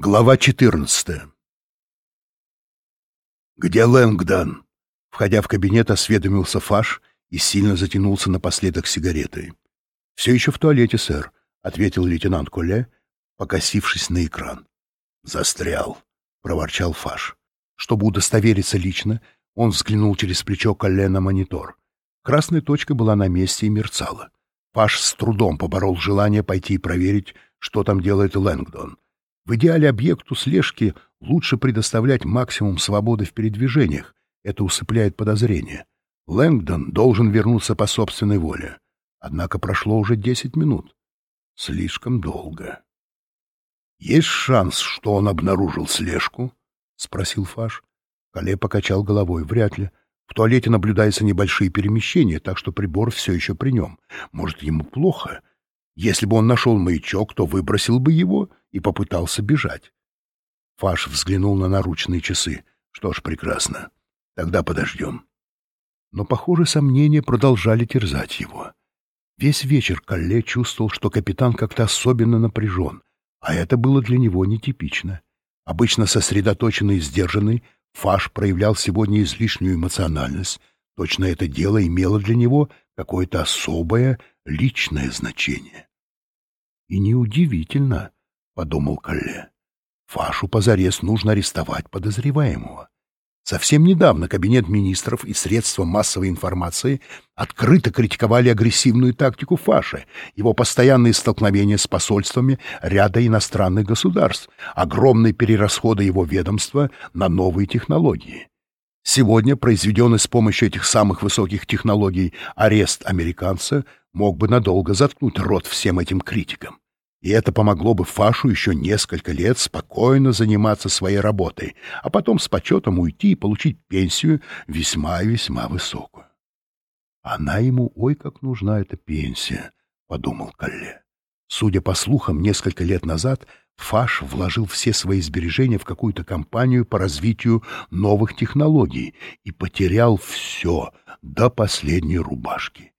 Глава 14 «Где Лэнгдон?» Входя в кабинет, осведомился Фаш и сильно затянулся напоследок сигаретой. «Все еще в туалете, сэр», — ответил лейтенант Коле, покосившись на экран. «Застрял», — проворчал Фаш. Чтобы удостовериться лично, он взглянул через плечо Коле на монитор. Красная точка была на месте и мерцала. Фаш с трудом поборол желание пойти и проверить, что там делает Лэнгдон — в идеале объекту слежки лучше предоставлять максимум свободы в передвижениях. Это усыпляет подозрения. Лэнгдон должен вернуться по собственной воле. Однако прошло уже десять минут. Слишком долго. «Есть шанс, что он обнаружил слежку?» — спросил Фаш. Кале покачал головой. «Вряд ли. В туалете наблюдаются небольшие перемещения, так что прибор все еще при нем. Может, ему плохо? Если бы он нашел маячок, то выбросил бы его и попытался бежать. Фаш взглянул на наручные часы. Что ж, прекрасно. Тогда подождем. Но, похоже, сомнения продолжали терзать его. Весь вечер Калле чувствовал, что капитан как-то особенно напряжен, а это было для него нетипично. Обычно сосредоточенный и сдержанный, Фаш проявлял сегодня излишнюю эмоциональность. Точно это дело имело для него какое-то особое личное значение. И неудивительно, подумал Калле. Фашу позарез нужно арестовать подозреваемого. Совсем недавно Кабинет министров и средства массовой информации открыто критиковали агрессивную тактику Фаши, его постоянные столкновения с посольствами ряда иностранных государств, огромные перерасходы его ведомства на новые технологии. Сегодня произведенный с помощью этих самых высоких технологий арест американца мог бы надолго заткнуть рот всем этим критикам. И это помогло бы Фашу еще несколько лет спокойно заниматься своей работой, а потом с почетом уйти и получить пенсию весьма и весьма высокую. «Она ему ой как нужна эта пенсия», — подумал Калле. Судя по слухам, несколько лет назад Фаш вложил все свои сбережения в какую-то компанию по развитию новых технологий и потерял все до последней рубашки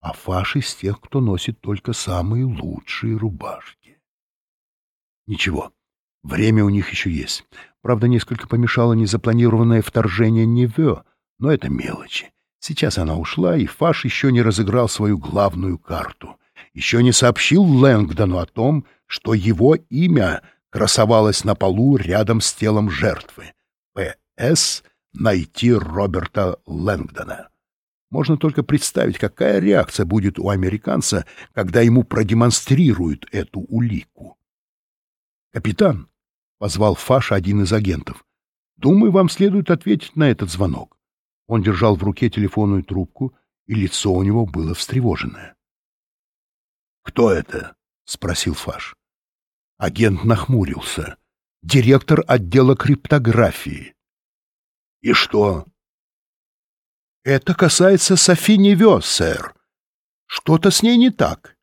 а фаш из тех, кто носит только самые лучшие рубашки. Ничего, время у них еще есть. Правда, несколько помешало незапланированное вторжение Неве, но это мелочи. Сейчас она ушла, и Фаш еще не разыграл свою главную карту. Еще не сообщил Лэнгдону о том, что его имя красовалось на полу рядом с телом жертвы. П.С. «Найти Роберта Лэнгдона». Можно только представить, какая реакция будет у американца, когда ему продемонстрируют эту улику. «Капитан», — позвал Фаша один из агентов, — «думаю, вам следует ответить на этот звонок». Он держал в руке телефонную трубку, и лицо у него было встревоженное. «Кто это?» — спросил Фаш. Агент нахмурился. «Директор отдела криптографии». «И что?» Это касается Софи Неве, сэр. Что-то с ней не так.